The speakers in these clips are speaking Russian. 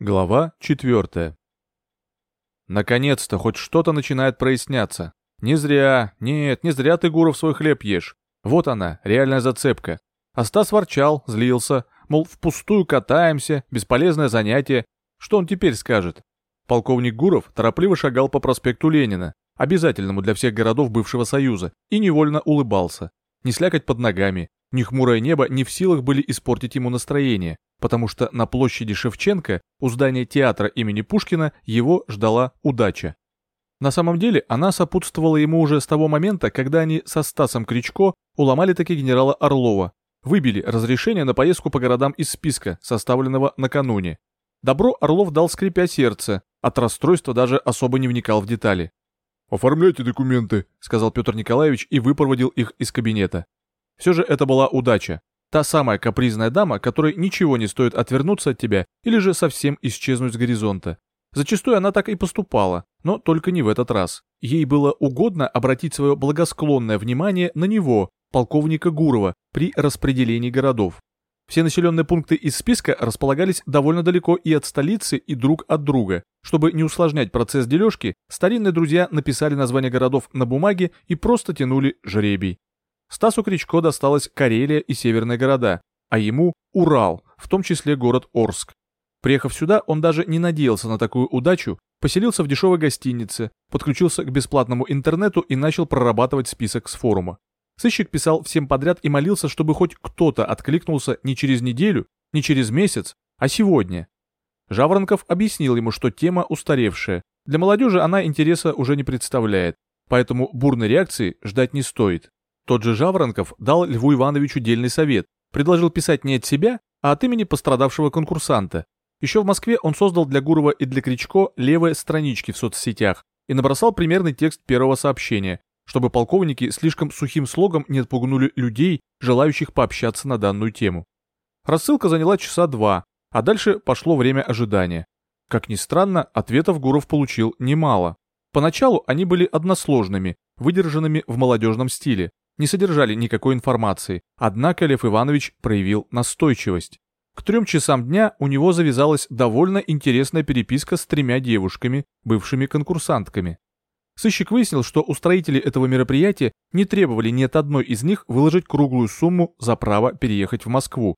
Глава 4. Наконец-то хоть что-то начинает проясняться. Не зря, нет, не зря ты, Гуров, свой хлеб ешь. Вот она, реальная зацепка. А Стас ворчал, злился, мол, впустую катаемся, бесполезное занятие. Что он теперь скажет? Полковник Гуров торопливо шагал по проспекту Ленина, обязательному для всех городов бывшего Союза, и невольно улыбался. Не слякать под ногами, ни хмурое небо не в силах были испортить ему настроение, потому что на площади Шевченко, у здания театра имени Пушкина, его ждала удача. На самом деле она сопутствовала ему уже с того момента, когда они со Стасом Кричко уломали таки генерала Орлова, выбили разрешение на поездку по городам из списка, составленного накануне. Добро Орлов дал скрипя сердце, от расстройства даже особо не вникал в детали. «Оформляйте документы», — сказал Петр Николаевич и выпроводил их из кабинета. Все же это была удача. Та самая капризная дама, которой ничего не стоит отвернуться от тебя или же совсем исчезнуть с горизонта. Зачастую она так и поступала, но только не в этот раз. Ей было угодно обратить свое благосклонное внимание на него, полковника Гурова, при распределении городов. Все населенные пункты из списка располагались довольно далеко и от столицы, и друг от друга. Чтобы не усложнять процесс дележки, старинные друзья написали названия городов на бумаге и просто тянули жребий. Стасу Кричко досталась Карелия и северные города, а ему – Урал, в том числе город Орск. Приехав сюда, он даже не надеялся на такую удачу, поселился в дешевой гостинице, подключился к бесплатному интернету и начал прорабатывать список с форума. Сыщик писал всем подряд и молился, чтобы хоть кто-то откликнулся не через неделю, не через месяц, а сегодня. Жаворонков объяснил ему, что тема устаревшая. Для молодежи она интереса уже не представляет, поэтому бурной реакции ждать не стоит. Тот же Жаворонков дал Льву Ивановичу дельный совет, предложил писать не от себя, а от имени пострадавшего конкурсанта. Еще в Москве он создал для Гурова и для Кричко левые странички в соцсетях и набросал примерный текст первого сообщения, чтобы полковники слишком сухим слогом не отпугнули людей, желающих пообщаться на данную тему. Рассылка заняла часа два, а дальше пошло время ожидания. Как ни странно, ответов Гуров получил немало. Поначалу они были односложными, выдержанными в молодежном стиле, не содержали никакой информации, однако Лев Иванович проявил настойчивость. К трем часам дня у него завязалась довольно интересная переписка с тремя девушками, бывшими конкурсантками. Сыщик выяснил, что устроители этого мероприятия не требовали ни от одной из них выложить круглую сумму за право переехать в Москву.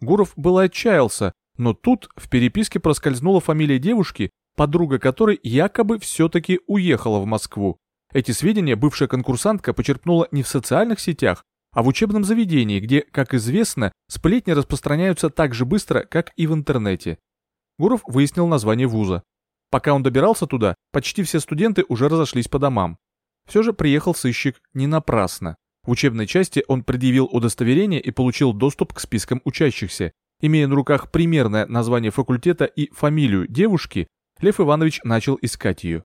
Гуров было отчаялся, но тут в переписке проскользнула фамилия девушки, подруга которой якобы все-таки уехала в Москву. Эти сведения бывшая конкурсантка почерпнула не в социальных сетях, а в учебном заведении, где, как известно, сплетни распространяются так же быстро, как и в интернете. Гуров выяснил название вуза. Пока он добирался туда, почти все студенты уже разошлись по домам. Все же приехал сыщик не напрасно. В учебной части он предъявил удостоверение и получил доступ к спискам учащихся. Имея на руках примерное название факультета и фамилию девушки, Лев Иванович начал искать ее.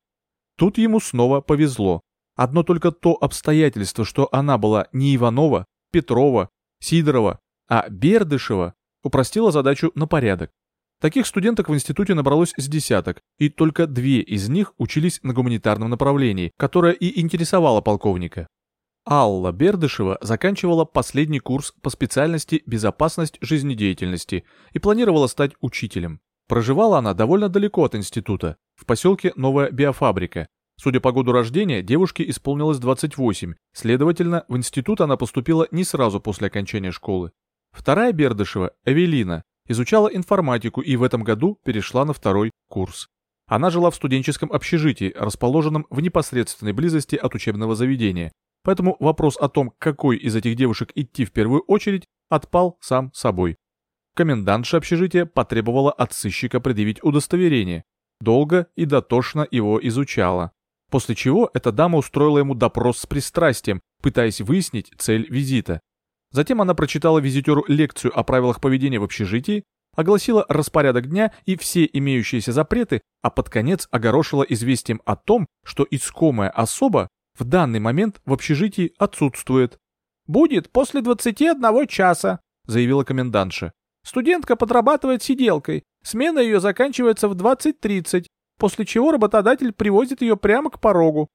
Тут ему снова повезло. Одно только то обстоятельство, что она была не Иванова, Петрова, Сидорова, а Бердышева, упростило задачу на порядок. Таких студенток в институте набралось с десяток, и только две из них учились на гуманитарном направлении, которое и интересовало полковника. Алла Бердышева заканчивала последний курс по специальности «Безопасность жизнедеятельности» и планировала стать учителем. Проживала она довольно далеко от института, в поселке Новая Биофабрика. Судя по году рождения, девушке исполнилось 28, следовательно, в институт она поступила не сразу после окончания школы. Вторая Бердышева, Эвелина, изучала информатику и в этом году перешла на второй курс. Она жила в студенческом общежитии, расположенном в непосредственной близости от учебного заведения, поэтому вопрос о том, какой из этих девушек идти в первую очередь, отпал сам собой. Комендантша общежития потребовала от сыщика предъявить удостоверение. Долго и дотошно его изучала. После чего эта дама устроила ему допрос с пристрастием, пытаясь выяснить цель визита. Затем она прочитала визитеру лекцию о правилах поведения в общежитии, огласила распорядок дня и все имеющиеся запреты, а под конец огорошила известием о том, что искомая особа в данный момент в общежитии отсутствует. «Будет после 21 часа», — заявила комендантша. Студентка подрабатывает сиделкой, смена ее заканчивается в 20.30, после чего работодатель привозит ее прямо к порогу.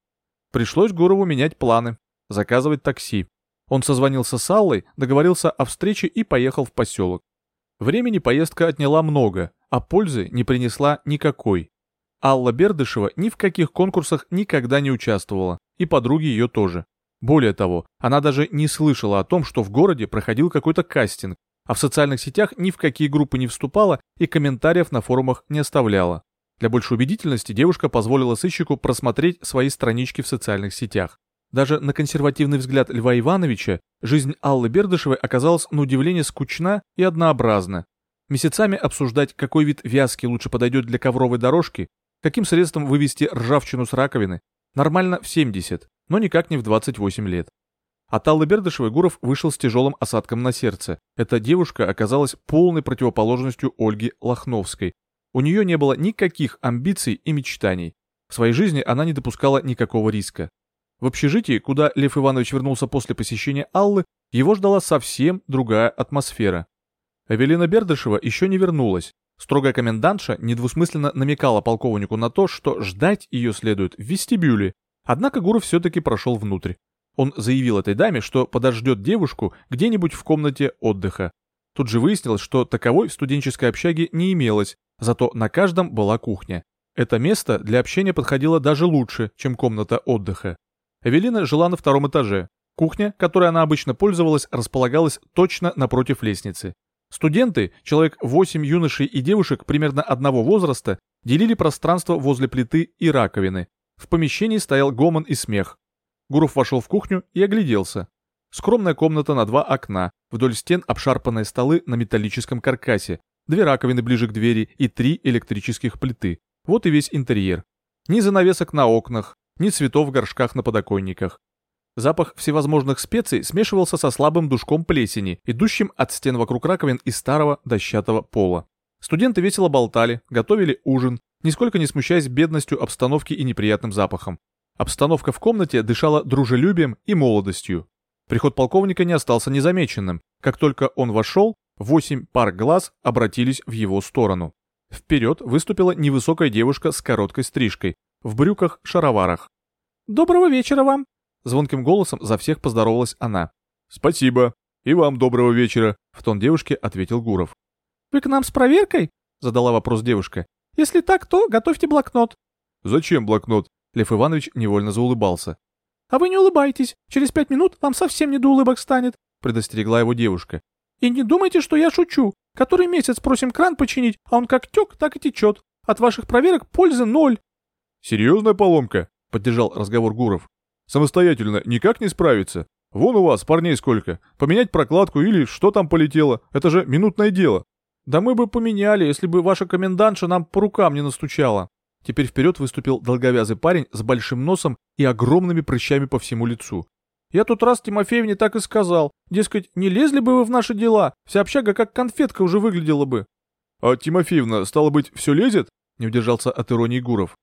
Пришлось Гурову менять планы, заказывать такси. Он созвонился с Аллой, договорился о встрече и поехал в поселок. Времени поездка отняла много, а пользы не принесла никакой. Алла Бердышева ни в каких конкурсах никогда не участвовала, и подруги ее тоже. Более того, она даже не слышала о том, что в городе проходил какой-то кастинг, а в социальных сетях ни в какие группы не вступала и комментариев на форумах не оставляла. Для большей убедительности девушка позволила сыщику просмотреть свои странички в социальных сетях. Даже на консервативный взгляд Льва Ивановича жизнь Аллы Бердышевой оказалась на удивление скучна и однообразна. Месяцами обсуждать, какой вид вязки лучше подойдет для ковровой дорожки, каким средством вывести ржавчину с раковины, нормально в 70, но никак не в 28 лет. От Аллы Бердышевой Гуров вышел с тяжелым осадком на сердце. Эта девушка оказалась полной противоположностью Ольги Лохновской. У нее не было никаких амбиций и мечтаний. В своей жизни она не допускала никакого риска. В общежитии, куда Лев Иванович вернулся после посещения Аллы, его ждала совсем другая атмосфера. Эвелина Бердышева еще не вернулась. Строгая комендантша недвусмысленно намекала полковнику на то, что ждать ее следует в вестибюле. Однако Гуров все-таки прошел внутрь. Он заявил этой даме, что подождет девушку где-нибудь в комнате отдыха. Тут же выяснилось, что таковой в студенческой общаге не имелось, зато на каждом была кухня. Это место для общения подходило даже лучше, чем комната отдыха. Эвелина жила на втором этаже. Кухня, которой она обычно пользовалась, располагалась точно напротив лестницы. Студенты, человек 8 юношей и девушек примерно одного возраста, делили пространство возле плиты и раковины. В помещении стоял гомон и смех. Гуров вошел в кухню и огляделся. Скромная комната на два окна, вдоль стен обшарпанные столы на металлическом каркасе, две раковины ближе к двери и три электрических плиты. Вот и весь интерьер. Ни занавесок на окнах, ни цветов в горшках на подоконниках. Запах всевозможных специй смешивался со слабым душком плесени, идущим от стен вокруг раковин из старого дощатого пола. Студенты весело болтали, готовили ужин, нисколько не смущаясь бедностью обстановки и неприятным запахом. Обстановка в комнате дышала дружелюбием и молодостью. Приход полковника не остался незамеченным. Как только он вошел, восемь пар глаз обратились в его сторону. Вперед выступила невысокая девушка с короткой стрижкой, в брюках-шароварах. «Доброго вечера вам!» Звонким голосом за всех поздоровалась она. «Спасибо. И вам доброго вечера», — в тон девушке ответил Гуров. «Вы к нам с проверкой?» — задала вопрос девушка. «Если так, то готовьте блокнот». «Зачем блокнот?» Лев Иванович невольно заулыбался. «А вы не улыбайтесь. Через пять минут вам совсем не до улыбок станет», — предостерегла его девушка. «И не думайте, что я шучу. Который месяц просим кран починить, а он как тек, так и течет. От ваших проверок пользы ноль. «Серьезная поломка?» — поддержал разговор Гуров. «Самостоятельно никак не справиться? Вон у вас парней сколько. Поменять прокладку или что там полетело, это же минутное дело». «Да мы бы поменяли, если бы ваша комендантша нам по рукам не настучала». Теперь вперед выступил долговязый парень с большим носом и огромными прыщами по всему лицу. «Я тут раз Тимофеевне так и сказал. Дескать, не лезли бы вы в наши дела, вся общага как конфетка уже выглядела бы». «А Тимофеевна, стало быть, все лезет?» — не удержался от иронии Гуров.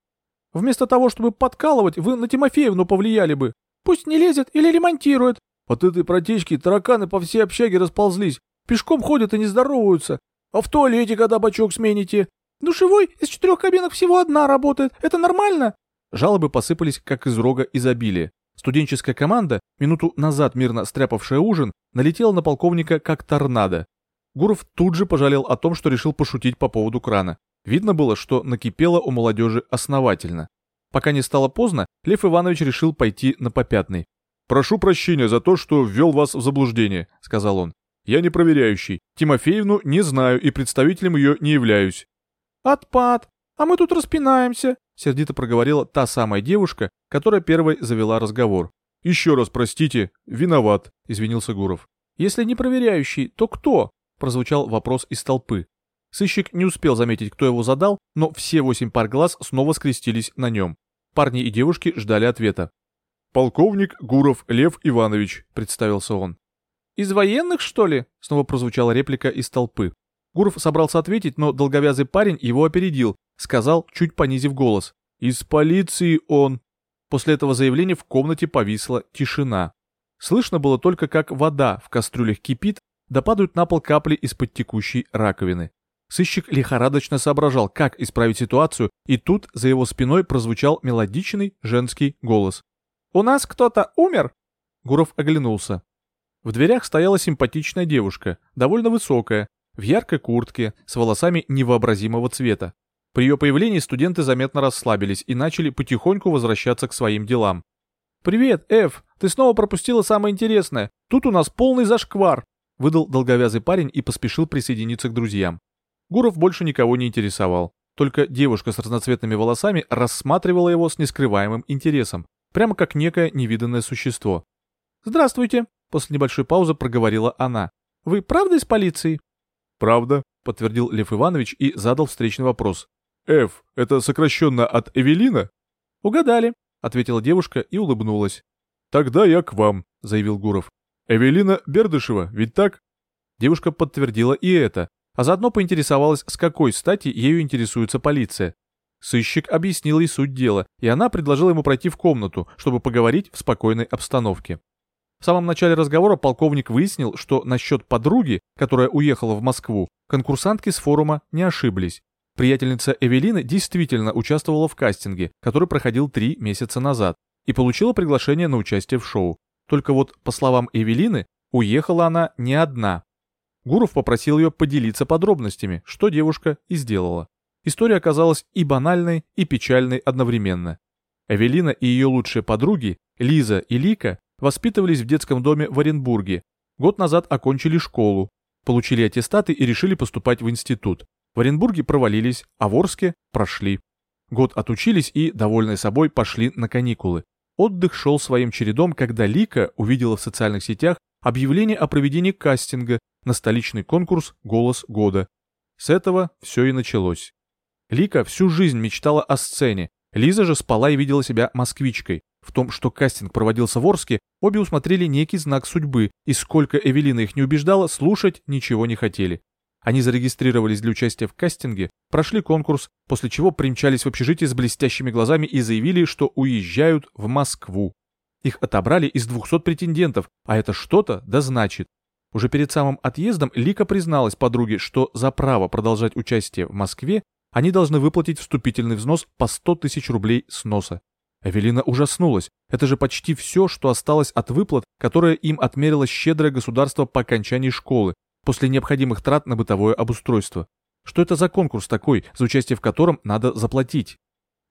Вместо того, чтобы подкалывать, вы на Тимофеевну повлияли бы. Пусть не лезет или ремонтирует. От этой протечки тараканы по всей общаге расползлись. Пешком ходят и не здороваются. А в туалете, когда бачок смените? Душевой из четырех кабинок всего одна работает. Это нормально? Жалобы посыпались, как из рога изобилия. Студенческая команда, минуту назад мирно стряпавшая ужин, налетела на полковника как торнадо. Гуров тут же пожалел о том, что решил пошутить по поводу крана. Видно было, что накипело у молодежи основательно. Пока не стало поздно, Лев Иванович решил пойти на попятный. «Прошу прощения за то, что ввел вас в заблуждение», — сказал он. «Я не проверяющий. Тимофеевну не знаю и представителем ее не являюсь». «Отпад! А мы тут распинаемся», — сердито проговорила та самая девушка, которая первой завела разговор. «Еще раз простите, виноват», — извинился Гуров. «Если не проверяющий, то кто?» — прозвучал вопрос из толпы. Сыщик не успел заметить, кто его задал, но все восемь пар глаз снова скрестились на нем. Парни и девушки ждали ответа. «Полковник Гуров Лев Иванович», — представился он. «Из военных, что ли?» — снова прозвучала реплика из толпы. Гуров собрался ответить, но долговязый парень его опередил, сказал, чуть понизив голос. «Из полиции он». После этого заявления в комнате повисла тишина. Слышно было только, как вода в кастрюлях кипит, да падают на пол капли из-под текущей раковины. Сыщик лихорадочно соображал, как исправить ситуацию, и тут за его спиной прозвучал мелодичный женский голос. «У нас кто-то умер?» Гуров оглянулся. В дверях стояла симпатичная девушка, довольно высокая. В яркой куртке, с волосами невообразимого цвета. При ее появлении студенты заметно расслабились и начали потихоньку возвращаться к своим делам. «Привет, Эф! Ты снова пропустила самое интересное. Тут у нас полный зашквар!» Выдал долговязый парень и поспешил присоединиться к друзьям. Гуров больше никого не интересовал. Только девушка с разноцветными волосами рассматривала его с нескрываемым интересом, прямо как некое невиданное существо. «Здравствуйте!» — после небольшой паузы проговорила она. «Вы правда из полиции?» «Правда», — подтвердил Лев Иванович и задал встречный вопрос. «Ф — это сокращенно от Эвелина?» «Угадали», — ответила девушка и улыбнулась. «Тогда я к вам», — заявил Гуров. «Эвелина Бердышева, ведь так?» Девушка подтвердила и это, а заодно поинтересовалась, с какой стати ею интересуется полиция. Сыщик объяснил ей суть дела, и она предложила ему пройти в комнату, чтобы поговорить в спокойной обстановке. В самом начале разговора полковник выяснил, что насчет подруги, которая уехала в Москву, конкурсантки с форума не ошиблись. Приятельница Эвелины действительно участвовала в кастинге, который проходил три месяца назад, и получила приглашение на участие в шоу. Только вот, по словам Эвелины, уехала она не одна. Гуров попросил ее поделиться подробностями, что девушка и сделала. История оказалась и банальной, и печальной одновременно. Эвелина и ее лучшие подруги, Лиза и Лика, воспитывались в детском доме в Оренбурге. Год назад окончили школу, получили аттестаты и решили поступать в институт. В Оренбурге провалились, а в Орске прошли. Год отучились и, довольные собой, пошли на каникулы. Отдых шел своим чередом, когда Лика увидела в социальных сетях объявление о проведении кастинга на столичный конкурс «Голос года». С этого все и началось. Лика всю жизнь мечтала о сцене, Лиза же спала и видела себя москвичкой. В том, что кастинг проводился в Орске, обе усмотрели некий знак судьбы, и сколько Эвелина их не убеждала, слушать ничего не хотели. Они зарегистрировались для участия в кастинге, прошли конкурс, после чего примчались в общежитие с блестящими глазами и заявили, что уезжают в Москву. Их отобрали из 200 претендентов, а это что-то да значит. Уже перед самым отъездом Лика призналась подруге, что за право продолжать участие в Москве они должны выплатить вступительный взнос по 100 тысяч рублей с носа. Эвелина ужаснулась. Это же почти все, что осталось от выплат, которые им отмерило щедрое государство по окончании школы, после необходимых трат на бытовое обустройство. Что это за конкурс такой, за участие в котором надо заплатить?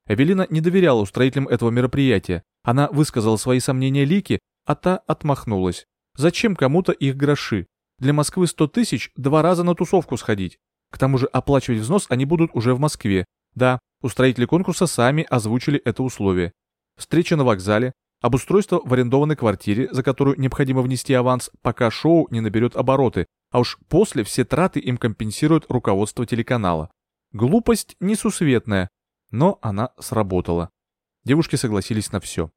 Эвелина не доверяла устроителям этого мероприятия. Она высказала свои сомнения Лике, а та отмахнулась. Зачем кому-то их гроши? Для Москвы 100 тысяч два раза на тусовку сходить. К тому же оплачивать взнос они будут уже в Москве. Да, устроители конкурса сами озвучили это условие. Встреча на вокзале, обустройство в арендованной квартире, за которую необходимо внести аванс, пока шоу не наберет обороты, а уж после все траты им компенсирует руководство телеканала. Глупость несусветная, но она сработала. Девушки согласились на все.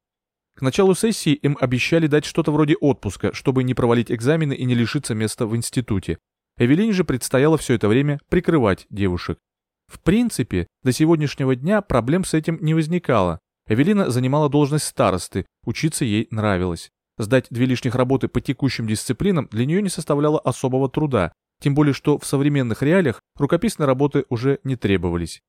К началу сессии им обещали дать что-то вроде отпуска, чтобы не провалить экзамены и не лишиться места в институте. Эвелине же предстояло все это время прикрывать девушек. В принципе, до сегодняшнего дня проблем с этим не возникало. Эвелина занимала должность старосты, учиться ей нравилось. Сдать две лишних работы по текущим дисциплинам для нее не составляло особого труда, тем более что в современных реалиях рукописные работы уже не требовались.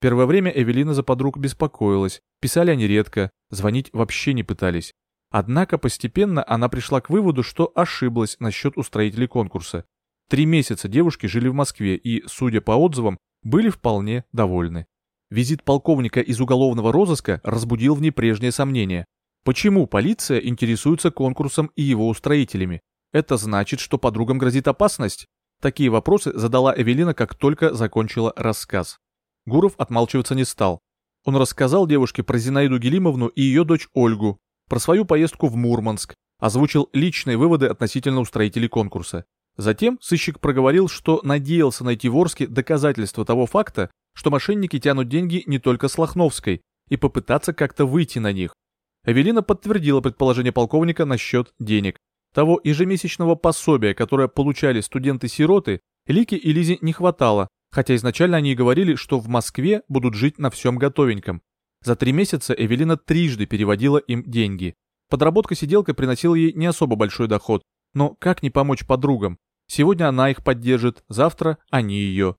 Первое время Эвелина за подруг беспокоилась, писали они редко, звонить вообще не пытались. Однако постепенно она пришла к выводу, что ошиблась насчет устроителей конкурса. Три месяца девушки жили в Москве и, судя по отзывам, были вполне довольны. Визит полковника из уголовного розыска разбудил в ней прежние сомнения. Почему полиция интересуется конкурсом и его устроителями? Это значит, что подругам грозит опасность? Такие вопросы задала Эвелина, как только закончила рассказ. Гуров отмалчиваться не стал. Он рассказал девушке про Зинаиду Гелимовну и ее дочь Ольгу, про свою поездку в Мурманск, озвучил личные выводы относительно устроителей конкурса. Затем сыщик проговорил, что надеялся найти в Орске доказательства того факта, что мошенники тянут деньги не только с Лохновской, и попытаться как-то выйти на них. Эвелина подтвердила предположение полковника насчет денег. Того ежемесячного пособия, которое получали студенты-сироты, Лике и Лизе не хватало, хотя изначально они и говорили, что в Москве будут жить на всем готовеньком. За три месяца Эвелина трижды переводила им деньги. Подработка сиделкой приносила ей не особо большой доход, но как не помочь подругам? Сегодня она их поддержит, завтра они ее.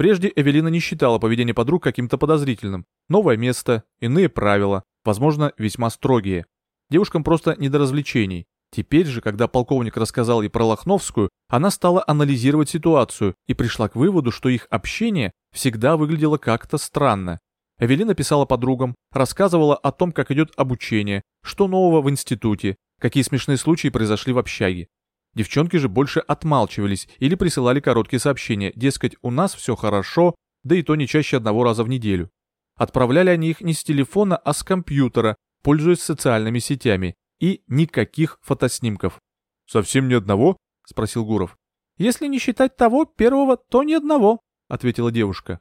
Прежде Эвелина не считала поведение подруг каким-то подозрительным. Новое место, иные правила, возможно, весьма строгие. Девушкам просто не до развлечений. Теперь же, когда полковник рассказал ей про Лохновскую, Она стала анализировать ситуацию и пришла к выводу, что их общение всегда выглядело как-то странно. Эвелина писала подругам, рассказывала о том, как идет обучение, что нового в институте, какие смешные случаи произошли в общаге. Девчонки же больше отмалчивались или присылали короткие сообщения, дескать, у нас все хорошо, да и то не чаще одного раза в неделю. Отправляли они их не с телефона, а с компьютера, пользуясь социальными сетями, и никаких фотоснимков. «Совсем ни одного?» — спросил Гуров. «Если не считать того первого, то ни одного», — ответила девушка.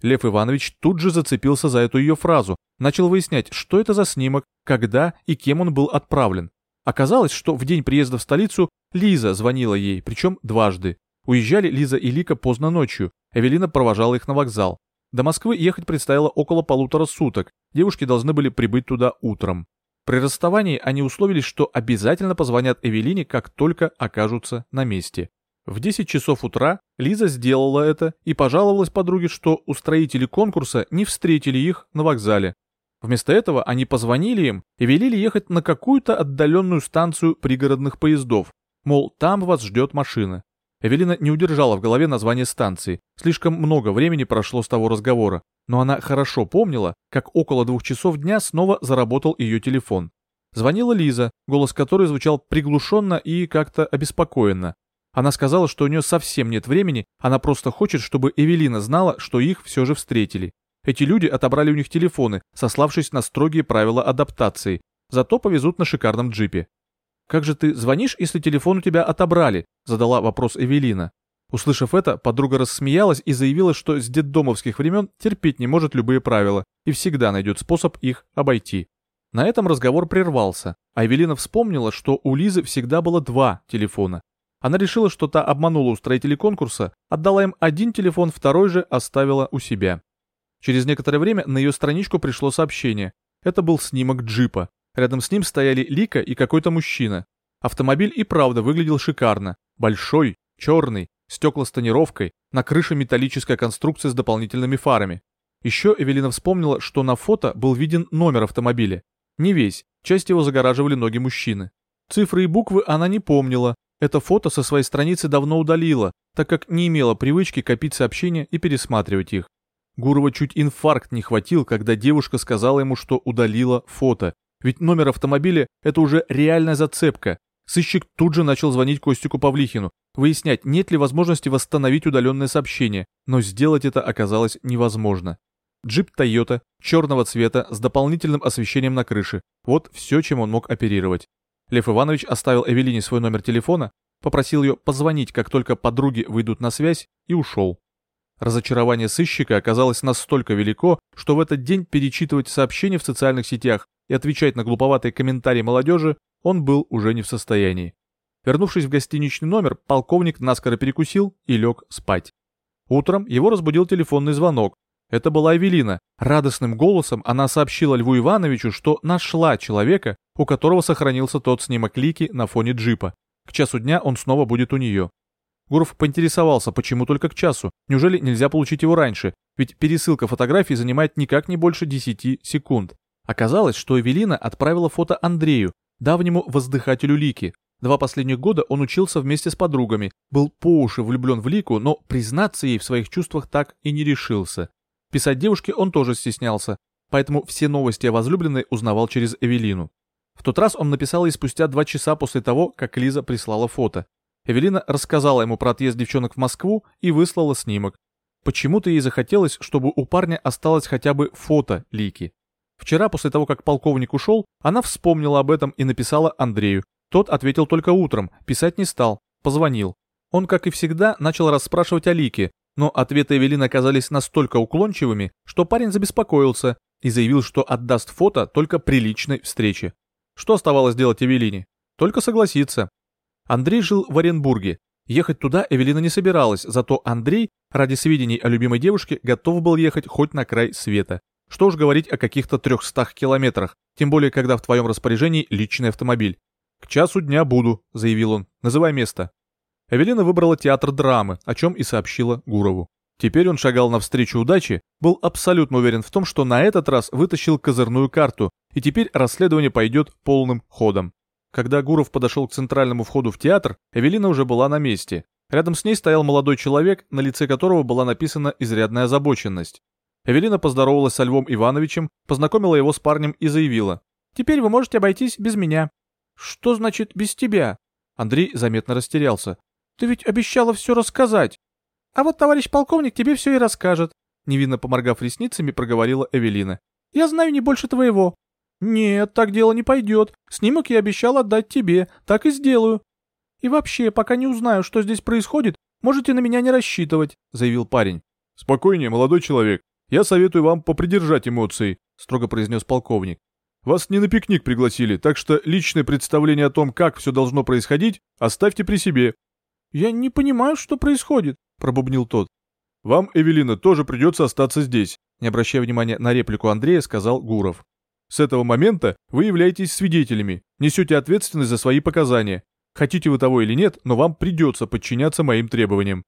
Лев Иванович тут же зацепился за эту ее фразу, начал выяснять, что это за снимок, когда и кем он был отправлен. Оказалось, что в день приезда в столицу Лиза звонила ей, причем дважды. Уезжали Лиза и Лика поздно ночью, Эвелина провожала их на вокзал. До Москвы ехать предстояло около полутора суток, девушки должны были прибыть туда утром. При расставании они условились, что обязательно позвонят Эвелине, как только окажутся на месте. В 10 часов утра Лиза сделала это и пожаловалась подруге, что устроители конкурса не встретили их на вокзале. Вместо этого они позвонили им и велели ехать на какую-то отдаленную станцию пригородных поездов, мол, там вас ждет машина. Эвелина не удержала в голове название станции, слишком много времени прошло с того разговора, но она хорошо помнила, как около двух часов дня снова заработал ее телефон. Звонила Лиза, голос которой звучал приглушенно и как-то обеспокоенно. Она сказала, что у нее совсем нет времени, она просто хочет, чтобы Эвелина знала, что их все же встретили. Эти люди отобрали у них телефоны, сославшись на строгие правила адаптации, зато повезут на шикарном джипе. «Как же ты звонишь, если телефон у тебя отобрали?» – задала вопрос Эвелина. Услышав это, подруга рассмеялась и заявила, что с детдомовских времен терпеть не может любые правила и всегда найдет способ их обойти. На этом разговор прервался, а Эвелина вспомнила, что у Лизы всегда было два телефона. Она решила, что та обманула устроителей конкурса, отдала им один телефон, второй же оставила у себя. Через некоторое время на ее страничку пришло сообщение. Это был снимок джипа. Рядом с ним стояли Лика и какой-то мужчина. Автомобиль и правда выглядел шикарно. Большой, черный, стекла с тонировкой, на крыше металлическая конструкция с дополнительными фарами. Еще Эвелина вспомнила, что на фото был виден номер автомобиля. Не весь, часть его загораживали ноги мужчины. Цифры и буквы она не помнила. Это фото со своей страницы давно удалила, так как не имела привычки копить сообщения и пересматривать их. Гурова чуть инфаркт не хватил, когда девушка сказала ему, что удалила фото, ведь номер автомобиля – это уже реальная зацепка. Сыщик тут же начал звонить Костику Павлихину, выяснять, нет ли возможности восстановить удаленное сообщение, но сделать это оказалось невозможно. Джип Toyota, черного цвета, с дополнительным освещением на крыше. Вот все, чем он мог оперировать. Лев Иванович оставил Эвелине свой номер телефона, попросил ее позвонить, как только подруги выйдут на связь, и ушел. Разочарование сыщика оказалось настолько велико, что в этот день перечитывать сообщения в социальных сетях и отвечать на глуповатые комментарии молодежи он был уже не в состоянии. Вернувшись в гостиничный номер, полковник наскоро перекусил и лег спать. Утром его разбудил телефонный звонок. Это была Эвелина. Радостным голосом она сообщила Льву Ивановичу, что нашла человека, у которого сохранился тот снимок Лики на фоне джипа. К часу дня он снова будет у нее. Гуров поинтересовался, почему только к часу. Неужели нельзя получить его раньше? Ведь пересылка фотографий занимает никак не больше 10 секунд. Оказалось, что Эвелина отправила фото Андрею, давнему воздыхателю Лики. Два последних года он учился вместе с подругами, был по уши влюблен в Лику, но признаться ей в своих чувствах так и не решился. Писать девушке он тоже стеснялся, поэтому все новости о возлюбленной узнавал через Эвелину. В тот раз он написал ей спустя два часа после того, как Лиза прислала фото. Эвелина рассказала ему про отъезд девчонок в Москву и выслала снимок. Почему-то ей захотелось, чтобы у парня осталось хотя бы фото Лики. Вчера, после того, как полковник ушел, она вспомнила об этом и написала Андрею. Тот ответил только утром, писать не стал, позвонил. Он, как и всегда, начал расспрашивать о Лике, но ответы Эвелины оказались настолько уклончивыми, что парень забеспокоился и заявил, что отдаст фото только при личной встрече. Что оставалось делать Эвелине? Только согласиться. Андрей жил в Оренбурге. Ехать туда Эвелина не собиралась, зато Андрей, ради сведений о любимой девушке, готов был ехать хоть на край света. Что уж говорить о каких-то 300 километрах, тем более, когда в твоем распоряжении личный автомобиль. «К часу дня буду», — заявил он. «Называй место». Эвелина выбрала театр драмы, о чем и сообщила Гурову. Теперь он шагал навстречу удаче, был абсолютно уверен в том, что на этот раз вытащил козырную карту, и теперь расследование пойдет полным ходом. Когда Гуров подошел к центральному входу в театр, Эвелина уже была на месте. Рядом с ней стоял молодой человек, на лице которого была написана изрядная озабоченность. Эвелина поздоровалась со Львом Ивановичем, познакомила его с парнем и заявила. «Теперь вы можете обойтись без меня». «Что значит без тебя?» Андрей заметно растерялся. «Ты ведь обещала все рассказать». «А вот товарищ полковник тебе все и расскажет», невинно поморгав ресницами, проговорила Эвелина. «Я знаю не больше твоего». «Нет, так дело не пойдет. Снимок я обещал отдать тебе, так и сделаю». «И вообще, пока не узнаю, что здесь происходит, можете на меня не рассчитывать», заявил парень. «Спокойнее, молодой человек. Я советую вам попридержать эмоции», строго произнес полковник. «Вас не на пикник пригласили, так что личное представление о том, как все должно происходить, оставьте при себе». «Я не понимаю, что происходит», пробубнил тот. «Вам, Эвелина, тоже придется остаться здесь», не обращая внимания на реплику Андрея, сказал Гуров. С этого момента вы являетесь свидетелями, несете ответственность за свои показания. Хотите вы того или нет, но вам придется подчиняться моим требованиям».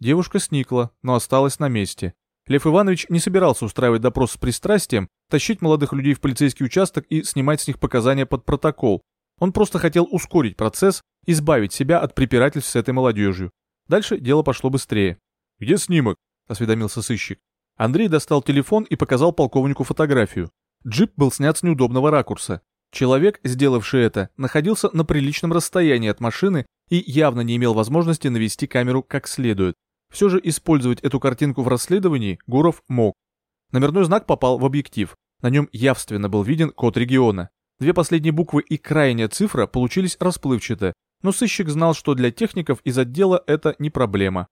Девушка сникла, но осталась на месте. Лев Иванович не собирался устраивать допрос с пристрастием, тащить молодых людей в полицейский участок и снимать с них показания под протокол. Он просто хотел ускорить процесс, избавить себя от препирательств с этой молодежью. Дальше дело пошло быстрее. «Где снимок?» – осведомился сыщик. Андрей достал телефон и показал полковнику фотографию. Джип был снят с неудобного ракурса. Человек, сделавший это, находился на приличном расстоянии от машины и явно не имел возможности навести камеру как следует. Все же использовать эту картинку в расследовании Гуров мог. Номерной знак попал в объектив. На нем явственно был виден код региона. Две последние буквы и крайняя цифра получились расплывчато, но сыщик знал, что для техников из отдела это не проблема.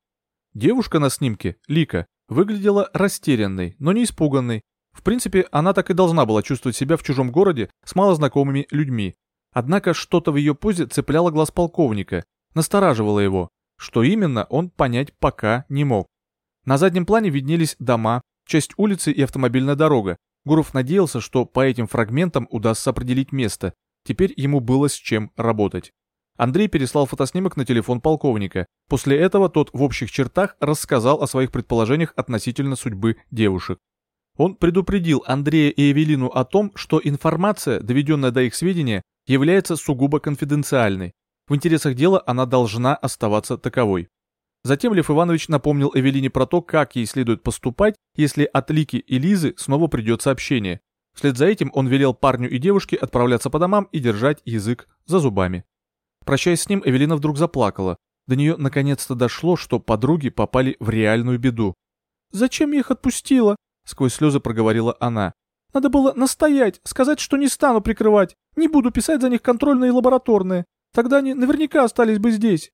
Девушка на снимке, Лика, выглядела растерянной, но не испуганной, в принципе, она так и должна была чувствовать себя в чужом городе с малознакомыми людьми. Однако что-то в ее позе цепляло глаз полковника, настораживало его. Что именно, он понять пока не мог. На заднем плане виднелись дома, часть улицы и автомобильная дорога. Гуров надеялся, что по этим фрагментам удастся определить место. Теперь ему было с чем работать. Андрей переслал фотоснимок на телефон полковника. После этого тот в общих чертах рассказал о своих предположениях относительно судьбы девушек. Он предупредил Андрея и Эвелину о том, что информация, доведенная до их сведения, является сугубо конфиденциальной. В интересах дела она должна оставаться таковой. Затем Лев Иванович напомнил Эвелине про то, как ей следует поступать, если от Лики и Лизы снова придет сообщение. Вслед за этим он велел парню и девушке отправляться по домам и держать язык за зубами. Прощаясь с ним, Эвелина вдруг заплакала. До нее наконец-то дошло, что подруги попали в реальную беду. «Зачем я их отпустила?» Сквозь слезы проговорила она. Надо было настоять, сказать, что не стану прикрывать. Не буду писать за них контрольные и лабораторные. Тогда они наверняка остались бы здесь.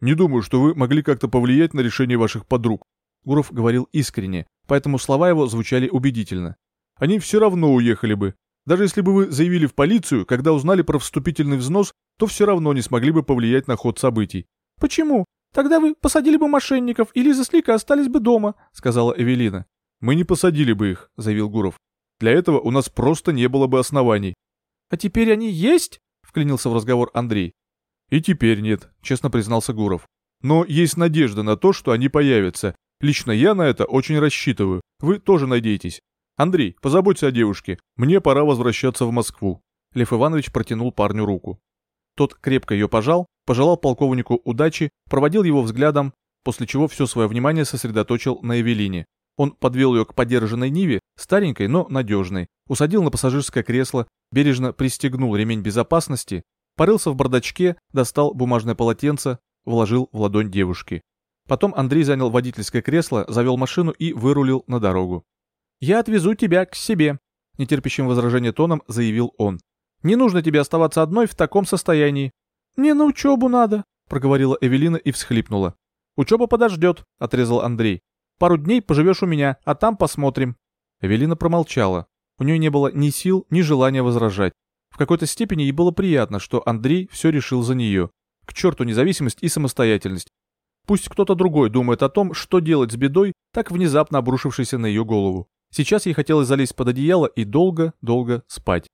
Не думаю, что вы могли как-то повлиять на решение ваших подруг. Гуров говорил искренне, поэтому слова его звучали убедительно. Они все равно уехали бы. Даже если бы вы заявили в полицию, когда узнали про вступительный взнос, то все равно не смогли бы повлиять на ход событий. Почему? Тогда вы посадили бы мошенников, и Лиза с Лика остались бы дома, сказала Эвелина. Мы не посадили бы их, заявил Гуров. Для этого у нас просто не было бы оснований. А теперь они есть? Вклинился в разговор Андрей. И теперь нет, честно признался Гуров. Но есть надежда на то, что они появятся. Лично я на это очень рассчитываю. Вы тоже надеетесь. Андрей, позаботься о девушке. Мне пора возвращаться в Москву. Лев Иванович протянул парню руку. Тот крепко ее пожал, пожелал полковнику удачи, проводил его взглядом, после чего все свое внимание сосредоточил на Эвелине. Он подвел ее к подержанной Ниве, старенькой, но надежной, усадил на пассажирское кресло, бережно пристегнул ремень безопасности, порылся в бардачке, достал бумажное полотенце, вложил в ладонь девушки. Потом Андрей занял водительское кресло, завел машину и вырулил на дорогу. «Я отвезу тебя к себе», — нетерпящим возражения тоном заявил он. «Не нужно тебе оставаться одной в таком состоянии». «Мне на учебу надо», — проговорила Эвелина и всхлипнула. «Учеба подождет», — отрезал Андрей. Пару дней поживешь у меня, а там посмотрим». Эвелина промолчала. У нее не было ни сил, ни желания возражать. В какой-то степени ей было приятно, что Андрей все решил за нее. К черту независимость и самостоятельность. Пусть кто-то другой думает о том, что делать с бедой, так внезапно обрушившейся на ее голову. Сейчас ей хотелось залезть под одеяло и долго-долго спать.